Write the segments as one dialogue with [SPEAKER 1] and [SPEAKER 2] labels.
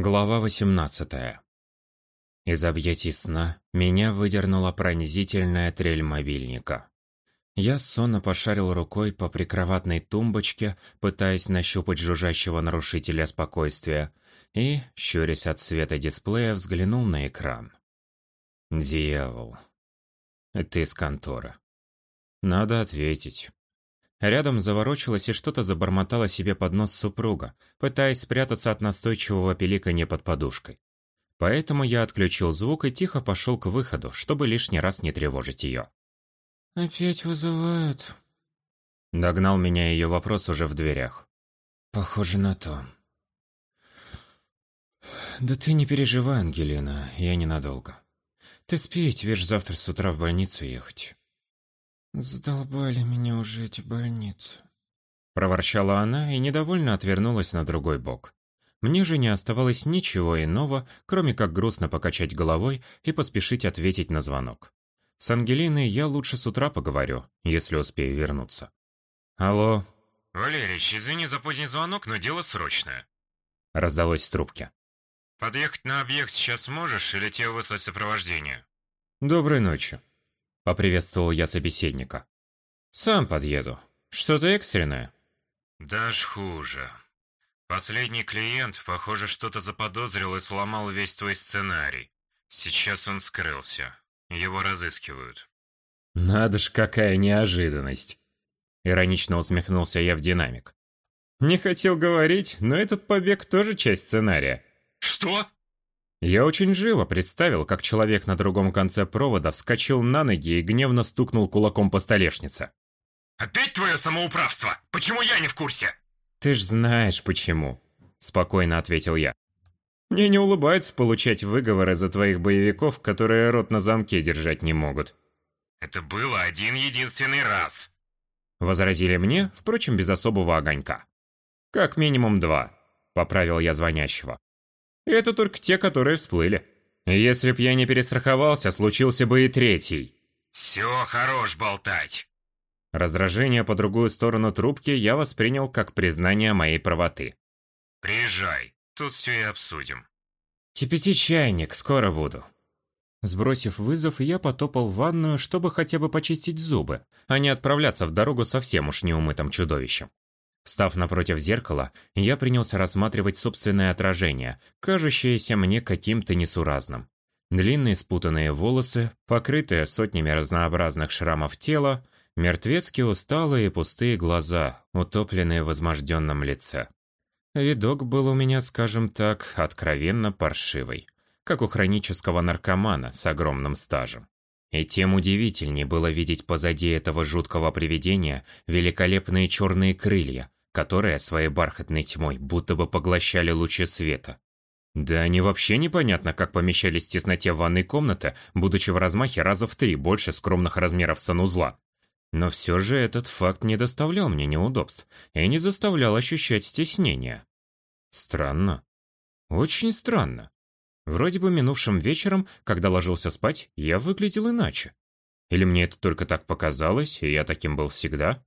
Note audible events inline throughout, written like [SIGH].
[SPEAKER 1] Глава 18. Из объятий сна меня выдернула пронзительная трель мобильника. Я сонно пошарил рукой по прикроватной тумбочке, пытаясь нащупать жужжащего нарушителя спокойствия, и, щурясь от света дисплея, взглянул на экран. «Дьявол. Это из конторы. Надо ответить». Рядом заворочилась и что-то забормотала себе под нос супруга, пытаясь спрятаться от настойчивого пиликанья под подушкой. Поэтому я отключил звук и тихо пошел к выходу, чтобы лишний раз не тревожить ее.
[SPEAKER 2] «Опять вызывают?»
[SPEAKER 1] Догнал меня ее вопрос уже в дверях.
[SPEAKER 2] «Похоже на то».
[SPEAKER 1] «Да ты не переживай, Ангелина, я ненадолго. Ты спи, тебе ж завтра с утра в больницу ехать».
[SPEAKER 2] «Задолбали меня уже эти больницы», —
[SPEAKER 1] проворчала она и недовольно отвернулась на другой бок. Мне же не оставалось ничего иного, кроме как грустно покачать головой и поспешить ответить на звонок. С Ангелиной я лучше с утра поговорю, если успею вернуться. «Алло?»
[SPEAKER 3] «Валерич, извини за поздний звонок, но дело срочное», —
[SPEAKER 1] раздалось с трубки.
[SPEAKER 3] «Подъехать на объект сейчас можешь или тебе выслать сопровождение?»
[SPEAKER 1] «Доброй ночи», Поприветствовал я собеседника. «Сам подъеду. Что-то экстренное?»
[SPEAKER 3] «Даже хуже. Последний клиент, похоже, что-то заподозрил и сломал весь твой сценарий. Сейчас он скрылся. Его разыскивают».
[SPEAKER 1] «Надо ж, какая неожиданность!» Иронично усмехнулся я в динамик. «Не хотел говорить, но этот побег тоже часть сценария».
[SPEAKER 3] «Что?»
[SPEAKER 1] Я очень живо представил, как человек на другом конце провода вскочил на ноги и гневно стукнул кулаком по столешнице.
[SPEAKER 3] «Опять твое самоуправство? Почему я не в курсе?»
[SPEAKER 1] «Ты ж знаешь, почему», — спокойно ответил я. «Мне не улыбается получать выговоры за твоих боевиков, которые рот на замке держать не могут».
[SPEAKER 3] «Это было один-единственный раз», —
[SPEAKER 1] возразили мне, впрочем, без особого огонька. «Как минимум два», — поправил я звонящего. И это только те, которые всплыли. Если б я не перестраховался, случился бы и третий.
[SPEAKER 3] Все, хорош болтать.
[SPEAKER 1] Раздражение по другую сторону трубки я воспринял как признание моей правоты.
[SPEAKER 3] Приезжай, тут все и обсудим.
[SPEAKER 1] Кипяти чайник, скоро буду. Сбросив вызов, я потопал в ванную, чтобы хотя бы почистить зубы, а не отправляться в дорогу совсем уж неумытым чудовищем. Став напротив зеркала, я принялся рассматривать собственное отражение, кажущееся мне каким-то несуразным. Длинные спутанные волосы, покрытые сотнями разнообразных шрамов тела, мертвецки усталые и пустые глаза, утопленные в возможденном лице. Видок был у меня, скажем так, откровенно паршивый, как у хронического наркомана с огромным стажем. И тем удивительнее было видеть позади этого жуткого привидения великолепные черные крылья, которые своей бархатной тьмой будто бы поглощали лучи света. Да они вообще непонятно, как помещались в тесноте ванной комнаты, будучи в размахе раза в три больше скромных размеров санузла. Но все же этот факт не доставлял мне неудобств и не заставлял ощущать стеснение. Странно. Очень странно. Вроде бы минувшим вечером, когда ложился спать, я выглядел иначе. Или мне это только так показалось, и я таким был всегда?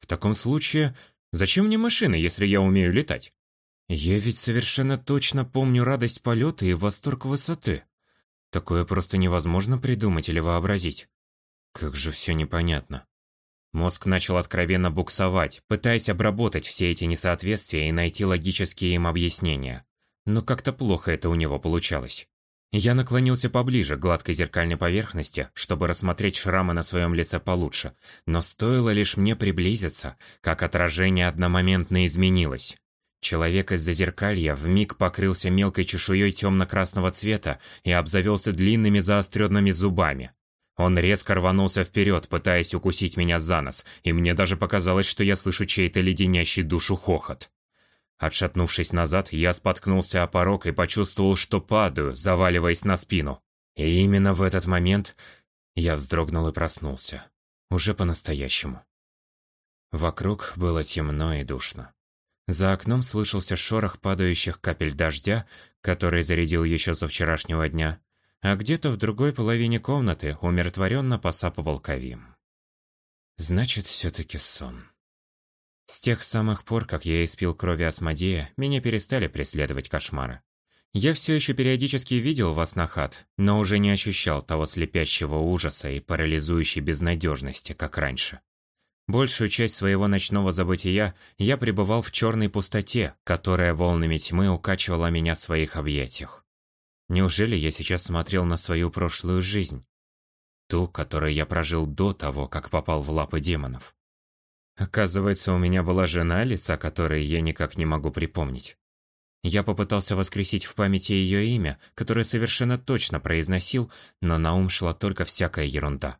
[SPEAKER 1] В таком случае, Зачем мне машина, если я умею летать? Я ведь совершенно точно помню радость полета и восторг высоты. Такое просто невозможно придумать или вообразить. Как же все непонятно. Мозг начал откровенно буксовать, пытаясь обработать все эти несоответствия и найти логические им объяснения. Но как-то плохо это у него получалось. Я наклонился поближе к гладкой зеркальной поверхности, чтобы рассмотреть шрамы на своем лице получше, но стоило лишь мне приблизиться, как отражение одномоментно изменилось. Человек из-за зеркалья вмиг покрылся мелкой чешуей темно-красного цвета и обзавелся длинными заостренными зубами. Он резко рванулся вперед, пытаясь укусить меня за нос, и мне даже показалось, что я слышу чей-то леденящий душу хохот. Отшатнувшись назад, я споткнулся о порог и почувствовал, что падаю, заваливаясь на спину. И именно в этот момент я вздрогнул и проснулся. Уже по-настоящему. Вокруг было темно и душно. За окном слышался шорох падающих капель дождя, который зарядил еще со вчерашнего дня, а где-то в другой половине комнаты умиротворенно посапывал Кавим. Значит, все-таки сон. С тех самых пор, как я испил крови Асмодея, меня перестали преследовать кошмары. Я все еще периодически видел вас на хат, но уже не ощущал того слепящего ужаса и парализующей безнадежности, как раньше. Большую часть своего ночного забытия я пребывал в черной пустоте, которая волнами тьмы укачивала меня в своих объятиях. Неужели я сейчас смотрел на свою прошлую жизнь? Ту, которую я прожил до того, как попал в лапы демонов. Оказывается, у меня была жена, лица которой я никак не могу припомнить. Я попытался воскресить в памяти ее имя, которое совершенно точно произносил, но на ум шла только всякая ерунда.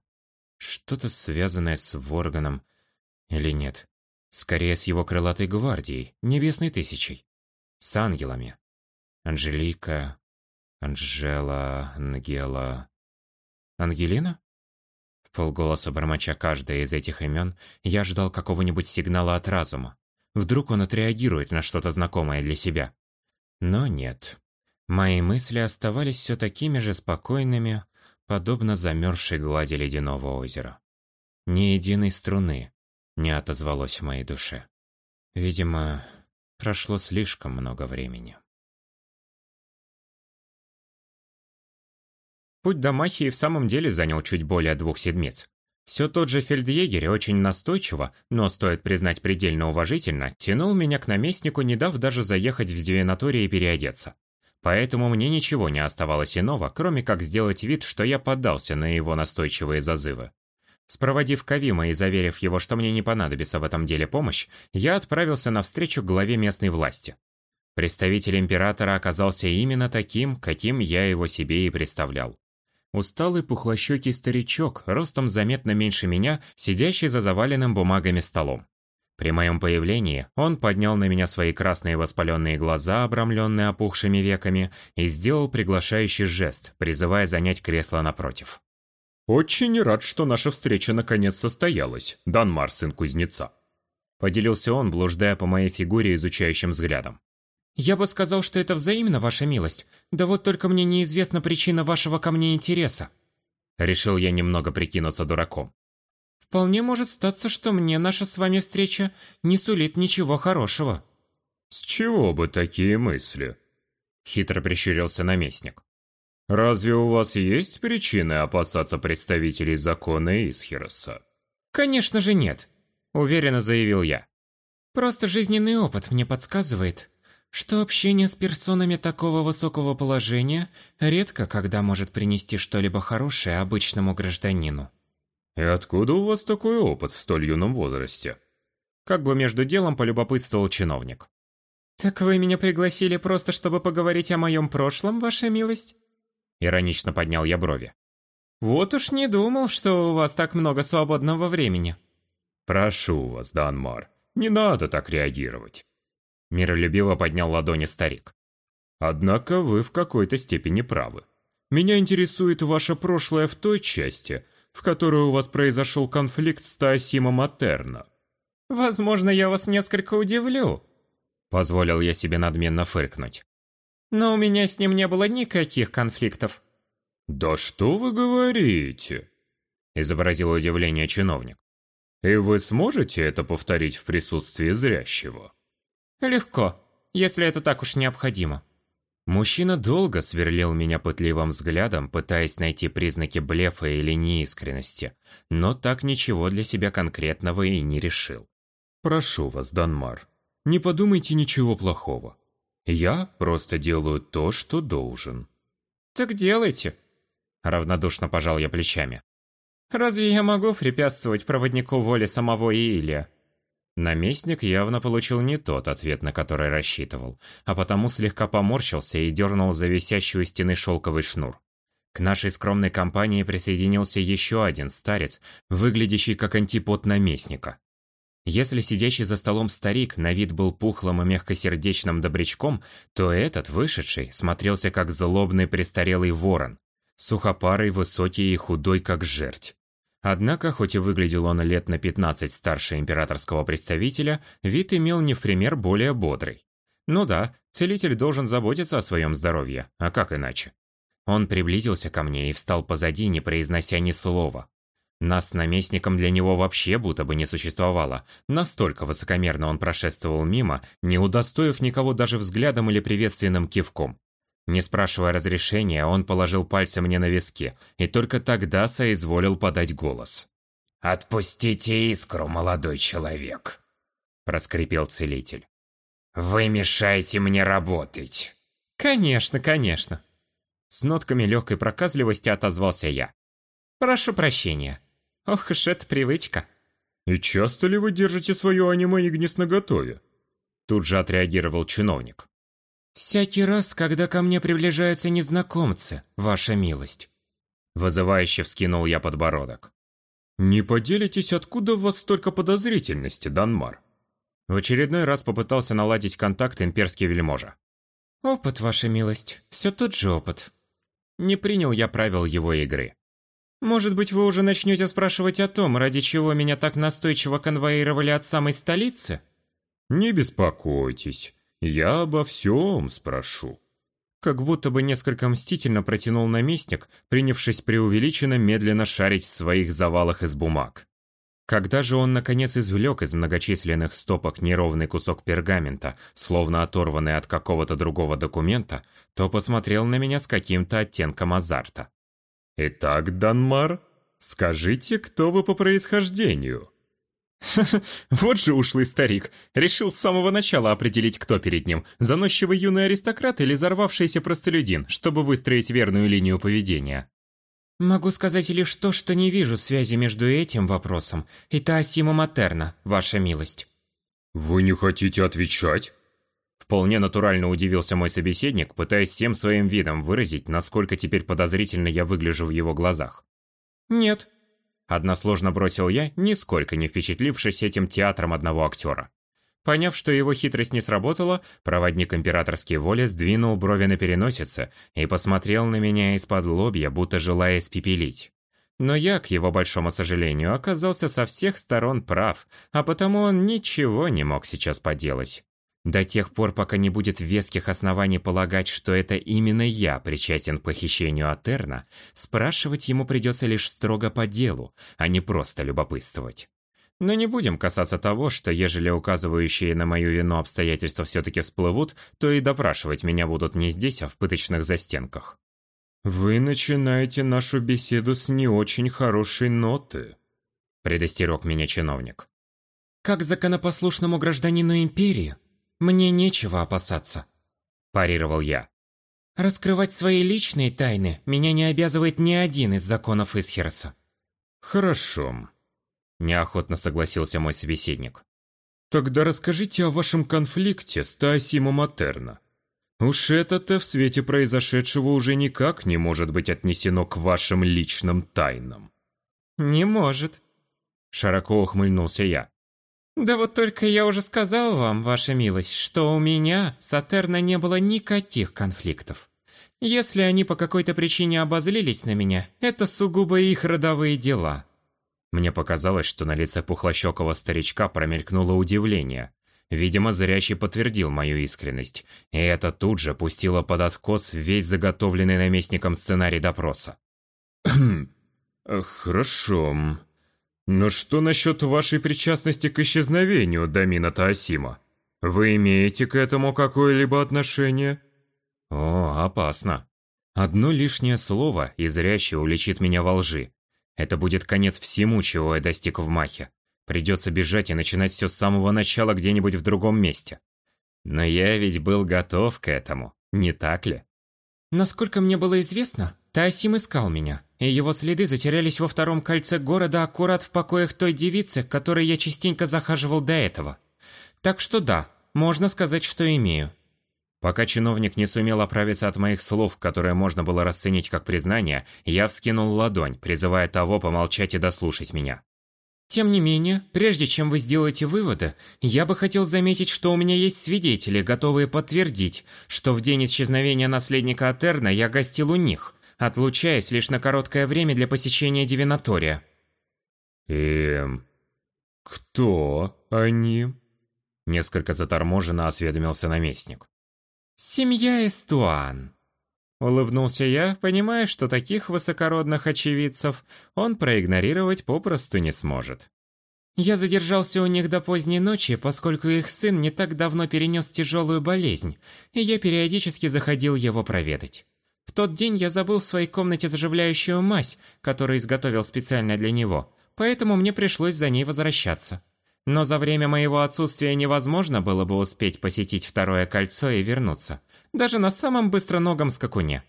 [SPEAKER 1] Что-то связанное с Ворганом. Или нет? Скорее, с его крылатой гвардией, небесной тысячей. С ангелами. Анжелика, Анжела, Ангела... Ангелина? Полголоса бормоча каждое из этих имен, я ждал какого-нибудь сигнала от разума. Вдруг он отреагирует на что-то знакомое для себя. Но нет. Мои мысли оставались все такими же спокойными, подобно замерзшей глади ледяного озера. Ни единой струны не отозвалось в моей душе. Видимо, прошло слишком много времени. Путь до Махии в самом деле занял чуть более двух седмиц. Все тот же фельдъегерь очень настойчиво, но, стоит признать предельно уважительно, тянул меня к наместнику, не дав даже заехать в девинаторий и переодеться. Поэтому мне ничего не оставалось иного, кроме как сделать вид, что я поддался на его настойчивые зазывы. Спроводив Кавима и заверив его, что мне не понадобится в этом деле помощь, я отправился навстречу главе местной власти. Представитель императора оказался именно таким, каким я его себе и представлял. Усталый пухлощекий старичок, ростом заметно меньше меня, сидящий за заваленным бумагами столом. При моем появлении он поднял на меня свои красные воспаленные глаза, обрамленные опухшими веками, и сделал приглашающий жест, призывая занять кресло напротив.
[SPEAKER 4] «Очень рад, что наша встреча наконец состоялась, Данмар, сын кузнеца»,
[SPEAKER 1] поделился он, блуждая по моей фигуре изучающим взглядом.
[SPEAKER 2] «Я бы сказал, что это взаимно, ваша милость. Да вот только мне неизвестна причина вашего ко мне интереса».
[SPEAKER 1] Решил я немного прикинуться дураком.
[SPEAKER 2] «Вполне может статься, что мне наша с вами встреча не сулит ничего хорошего».
[SPEAKER 4] «С чего бы такие мысли?»
[SPEAKER 1] Хитро прищурился наместник.
[SPEAKER 4] «Разве у вас есть причины опасаться представителей закона Исхироса?»
[SPEAKER 2] «Конечно же нет», —
[SPEAKER 1] уверенно заявил я.
[SPEAKER 2] «Просто жизненный опыт мне подсказывает, что общение с персонами такого высокого положения редко когда может принести что-либо хорошее обычному гражданину.
[SPEAKER 4] «И откуда у вас такой опыт в столь юном возрасте?»
[SPEAKER 1] Как бы между делом полюбопытствовал чиновник.
[SPEAKER 2] «Так вы меня пригласили просто, чтобы поговорить о моем прошлом, ваша милость?»
[SPEAKER 1] Иронично поднял я брови.
[SPEAKER 2] «Вот уж не думал, что у вас так много свободного времени».
[SPEAKER 4] «Прошу вас, Данмар, не надо так реагировать.
[SPEAKER 1] Миролюбиво поднял ладони старик.
[SPEAKER 4] Однако вы в какой-то степени правы. Меня интересует ваше прошлое в той части, в которой у вас произошел конфликт с Таосимом Атерна.
[SPEAKER 2] Возможно, я вас несколько удивлю.
[SPEAKER 1] Позволил я себе надменно фыркнуть.
[SPEAKER 2] Но у меня с ним не было никаких конфликтов.
[SPEAKER 4] Да что вы говорите?
[SPEAKER 1] Изобразил удивление чиновник.
[SPEAKER 4] И вы сможете это повторить в присутствии зрящего?
[SPEAKER 2] Легко, если это так уж необходимо.
[SPEAKER 1] Мужчина долго сверлил меня пытливым взглядом, пытаясь найти признаки блефа или неискренности, но так ничего для себя конкретного и не решил.
[SPEAKER 4] «Прошу вас, Данмар, не подумайте ничего плохого. Я просто делаю то, что должен».
[SPEAKER 2] «Так делайте», —
[SPEAKER 1] равнодушно пожал я плечами.
[SPEAKER 2] «Разве я могу препятствовать проводнику воли самого Иилия?
[SPEAKER 1] Наместник явно получил не тот ответ, на который рассчитывал, а потому слегка поморщился и дернул за висящую стены шелковый шнур. К нашей скромной компании присоединился еще один старец, выглядящий как антипод наместника. Если сидящий за столом старик на вид был пухлым и мягкосердечным добрячком, то этот, вышедший, смотрелся как злобный престарелый ворон, сухопарый, высокий и худой, как жерть. Однако, хоть и выглядел он лет на 15 старше императорского представителя, вид имел не в пример более бодрый. Ну да, целитель должен заботиться о своем здоровье, а как иначе? Он приблизился ко мне и встал позади, не произнося ни слова. Нас с наместником для него вообще будто бы не существовало. Настолько высокомерно он прошествовал мимо, не удостоив никого даже взглядом или приветственным кивком. Не спрашивая разрешения, он положил пальцы мне на виски, и только тогда соизволил подать голос.
[SPEAKER 5] «Отпустите искру, молодой человек», – проскрипел целитель. «Вы мешаете мне работать».
[SPEAKER 2] «Конечно, конечно».
[SPEAKER 1] С нотками легкой проказливости отозвался я.
[SPEAKER 2] «Прошу прощения. Ох уж эта привычка».
[SPEAKER 4] «И часто ли вы держите свое аниме Игнис наготове?»
[SPEAKER 1] Тут же отреагировал чиновник.
[SPEAKER 2] «Всякий раз, когда ко мне приближаются незнакомцы, ваша милость».
[SPEAKER 1] Вызывающе вскинул я подбородок.
[SPEAKER 4] «Не поделитесь, откуда у вас столько подозрительности, Данмар?»
[SPEAKER 1] В очередной раз попытался наладить контакт имперский вельможа.
[SPEAKER 2] «Опыт, ваша милость, все тот же опыт».
[SPEAKER 1] Не принял я правил его игры.
[SPEAKER 2] «Может быть, вы уже начнете спрашивать о том, ради чего меня так настойчиво конвоировали от самой столицы?»
[SPEAKER 4] «Не беспокойтесь, я обо всем спрошу».
[SPEAKER 1] Как будто бы несколько мстительно протянул наместник, принявшись преувеличенно медленно шарить в своих завалах из бумаг. Когда же он наконец извлек из многочисленных стопок неровный кусок пергамента, словно оторванный от какого-то другого документа, то посмотрел на меня с каким-то оттенком азарта.
[SPEAKER 4] «Итак, Данмар, скажите, кто вы по происхождению?» [LAUGHS]
[SPEAKER 2] Вот же ушлый старик. Решил с самого начала определить, кто перед ним. Заносчивый юный аристократ или взорвавшийся простолюдин, чтобы выстроить верную линию поведения. Могу сказать лишь то, что не вижу связи между этим вопросом и Таосима Матерна, ваша милость.
[SPEAKER 4] Вы не хотите отвечать?
[SPEAKER 1] Вполне натурально удивился мой собеседник, пытаясь всем своим видом выразить, насколько теперь подозрительно я выгляжу в его глазах.
[SPEAKER 2] Нет,
[SPEAKER 1] Односложно бросил я, нисколько не впечатлившись этим театром одного актера. Поняв, что его хитрость не сработала, проводник императорской воли сдвинул брови на переносице и посмотрел на меня из-под лобья, будто желая испепелить. Но я, к его большому сожалению, оказался со всех сторон прав, а потому он ничего не мог сейчас поделать. До тех пор, пока не будет веских оснований полагать, что это именно я причастен к похищению Атерна, спрашивать ему придется лишь строго по делу, а не просто любопытствовать. Но не будем касаться того, что ежели указывающие на мою вину обстоятельства все-таки всплывут, то и допрашивать меня будут не здесь, а в пыточных застенках.
[SPEAKER 4] «Вы начинаете нашу беседу с не очень хорошей ноты», –
[SPEAKER 1] предостерег меня чиновник.
[SPEAKER 2] «Как законопослушному гражданину Империи, мне нечего опасаться», – парировал я. «Раскрывать свои личные тайны меня не обязывает ни один из законов Исхероса».
[SPEAKER 4] «Хорошо», – неохотно согласился мой собеседник. «Тогда расскажите о вашем конфликте с Таосимо Матерна. Уж это-то в свете произошедшего уже никак не может быть отнесено к вашим личным тайнам».
[SPEAKER 2] «Не может», – широко ухмыльнулся я. «Да вот только я уже сказал вам, ваша милость, что у меня с Атерна не было никаких конфликтов. Если они по какой-то причине обозлились на меня, это сугубо их родовые дела».
[SPEAKER 1] Мне показалось, что на лице пухлощекого старичка промелькнуло удивление. Видимо, зрячий подтвердил мою искренность, и это тут же пустило под откос весь заготовленный наместником сценарий допроса. [CLEARS THROAT]
[SPEAKER 4] «Хорошо», но что насчет вашей причастности к исчезновению Дамина Таосима? Вы имеете к этому какое-либо отношение?
[SPEAKER 1] О, опасно. Одно лишнее слово, и зряще уличит меня во лжи. Это будет конец всему, чего я достиг в Махе. Придется бежать и начинать все с самого начала где-нибудь в другом месте. Но я ведь был готов к этому, не так ли?
[SPEAKER 2] Насколько мне было известно, Таосим искал меня, и его следы затерялись во втором кольце города аккурат в покоях той девицы, к которой я частенько захаживал до этого. Так что да, можно сказать, что имею.
[SPEAKER 1] Пока чиновник не сумел оправиться от моих слов, которые можно было расценить как признание, я вскинул ладонь, призывая того помолчать и дослушать меня.
[SPEAKER 2] Тем не менее, прежде чем вы сделаете выводы, я бы хотел заметить, что у меня есть свидетели, готовые подтвердить, что в день исчезновения наследника Атерна я гостил у них, отлучаясь лишь на короткое время для посещения Дивинатория.
[SPEAKER 4] «Эм... Кто они?»
[SPEAKER 1] Несколько заторможенно осведомился наместник.
[SPEAKER 2] «Семья Эстуан». Улыбнулся я, понимая, что таких высокородных очевидцев он проигнорировать попросту не сможет.
[SPEAKER 1] Я задержался у них до поздней ночи, поскольку их сын не так давно перенес тяжелую болезнь, и я периодически заходил его проведать. Тот день я забыл в своей комнате заживляющую мазь, которую изготовил специально для него, поэтому мне пришлось за ней возвращаться. Но за время моего отсутствия невозможно было бы успеть посетить второе кольцо и вернуться, даже на самом быстроногом скакуне.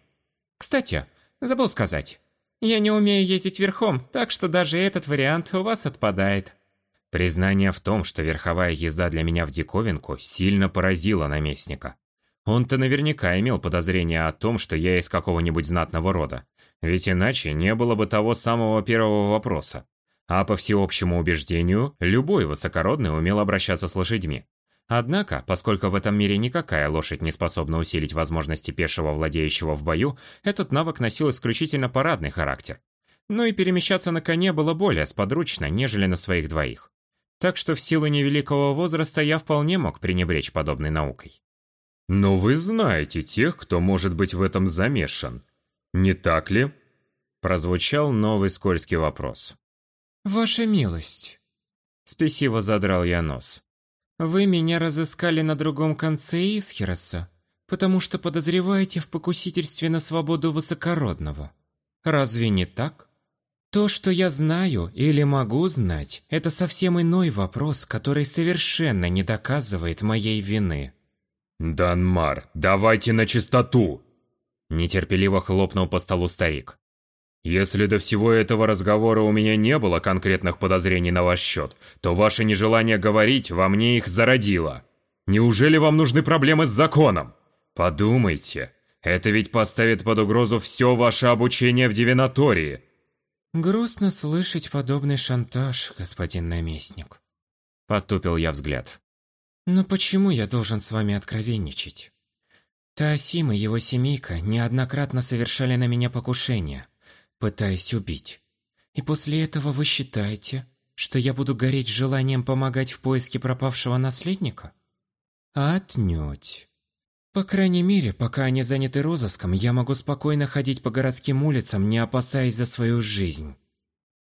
[SPEAKER 1] Кстати, забыл сказать, я не умею ездить верхом, так что даже этот вариант у вас отпадает.
[SPEAKER 2] Признание в том, что верховая езда для меня в диковинку, сильно поразило наместника. Он-то наверняка имел подозрение о том, что я из какого-нибудь знатного рода. Ведь иначе не было бы того самого первого вопроса. А по всеобщему убеждению, любой высокородный умел обращаться с лошадьми. Однако, поскольку в этом мире никакая лошадь не способна усилить возможности пешего владеющего в бою, этот навык носил исключительно парадный характер. Но и перемещаться на коне было более сподручно, нежели на своих двоих. Так что в силу невеликого возраста я вполне мог пренебречь подобной наукой.
[SPEAKER 4] Но вы знаете тех, кто может быть в этом замешан. Не так ли?
[SPEAKER 2] Прозвучал новый скользкий вопрос.
[SPEAKER 1] Ваша милость.
[SPEAKER 2] Спесиво задрал я нос.
[SPEAKER 1] Вы меня разыскали на другом конце Исхероса, потому что подозреваете в покусительстве на свободу высокородного. Разве не так? То, что я знаю или могу знать, это совсем иной вопрос, который совершенно не доказывает моей вины.
[SPEAKER 4] «Данмар, давайте на чистоту!»
[SPEAKER 2] Нетерпеливо хлопнул по столу старик.
[SPEAKER 4] «Если до всего этого разговора у меня не было конкретных подозрений на ваш счет, то ваше нежелание говорить во мне их зародило. Неужели вам нужны проблемы с законом? Подумайте, это ведь поставит под угрозу все ваше обучение в Дивинатории.
[SPEAKER 1] Грустно слышать подобный шантаж, господин наместник.
[SPEAKER 2] Потупил я взгляд.
[SPEAKER 1] Но почему я должен с вами откровенничать? Таосим и его семейка неоднократно совершали на меня покушения, пытаясь убить. И после этого вы считаете, что я буду гореть желанием помогать в поиске пропавшего наследника? Отнюдь. По крайней мере, пока они заняты розыском, я могу спокойно ходить по городским улицам, не опасаясь за свою жизнь.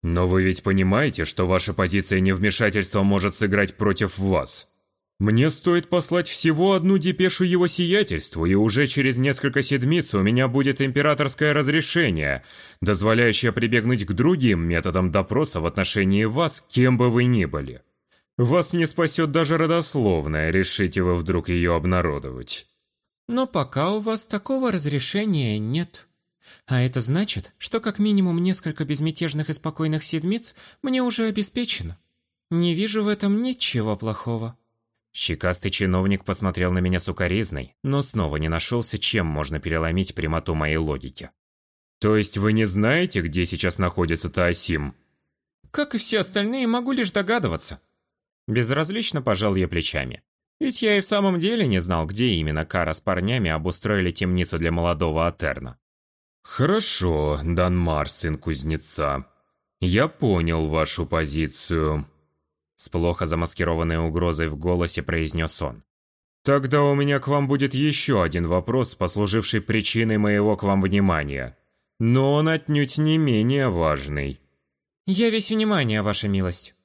[SPEAKER 4] Но вы ведь понимаете, что ваша позиция невмешательства может сыграть против вас. Мне стоит послать всего одну депешу его сиятельству, и уже через несколько седмиц у меня будет императорское разрешение, дозволяющее прибегнуть к другим методам допроса в отношении вас, кем бы вы ни были. Вас не спасет даже родословная, решите вы вдруг ее обнародовать.
[SPEAKER 1] Но пока у вас такого разрешения нет. А это значит, что как минимум несколько безмятежных и спокойных седмиц мне уже обеспечено. Не вижу в этом ничего плохого.
[SPEAKER 2] Щекастый чиновник посмотрел на меня сукоризной, но снова не нашелся, чем можно переломить прямоту моей логики.
[SPEAKER 4] «То есть вы не знаете, где сейчас находится Таосим?»
[SPEAKER 1] «Как и все остальные, могу лишь догадываться».
[SPEAKER 2] Безразлично пожал я плечами. Ведь я и в самом деле не знал, где именно Кара с парнями обустроили темницу для молодого Атерна.
[SPEAKER 4] «Хорошо, Данмар, сын кузнеца. Я понял вашу позицию», —
[SPEAKER 2] с плохо замаскированной угрозой в голосе произнес он.
[SPEAKER 4] «Тогда у меня к вам будет еще один вопрос, послуживший причиной моего к вам внимания. Но он отнюдь не менее важный».
[SPEAKER 1] «Я весь внимание, ваша милость».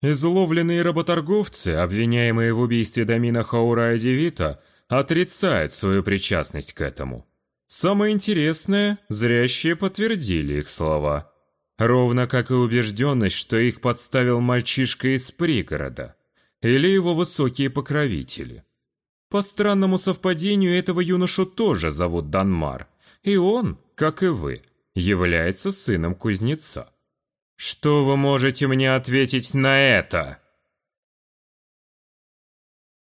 [SPEAKER 4] Изловленные работорговцы, обвиняемые в убийстве Дамина Хаурая Девита, отрицают свою причастность к этому. Самое интересное, зрящие подтвердили их слова. Ровно как и убежденность, что их подставил мальчишка из пригорода. Или его высокие покровители. По странному совпадению этого юношу тоже зовут Данмар. И он, как и вы, является сыном кузнеца. Что вы можете мне ответить на это?»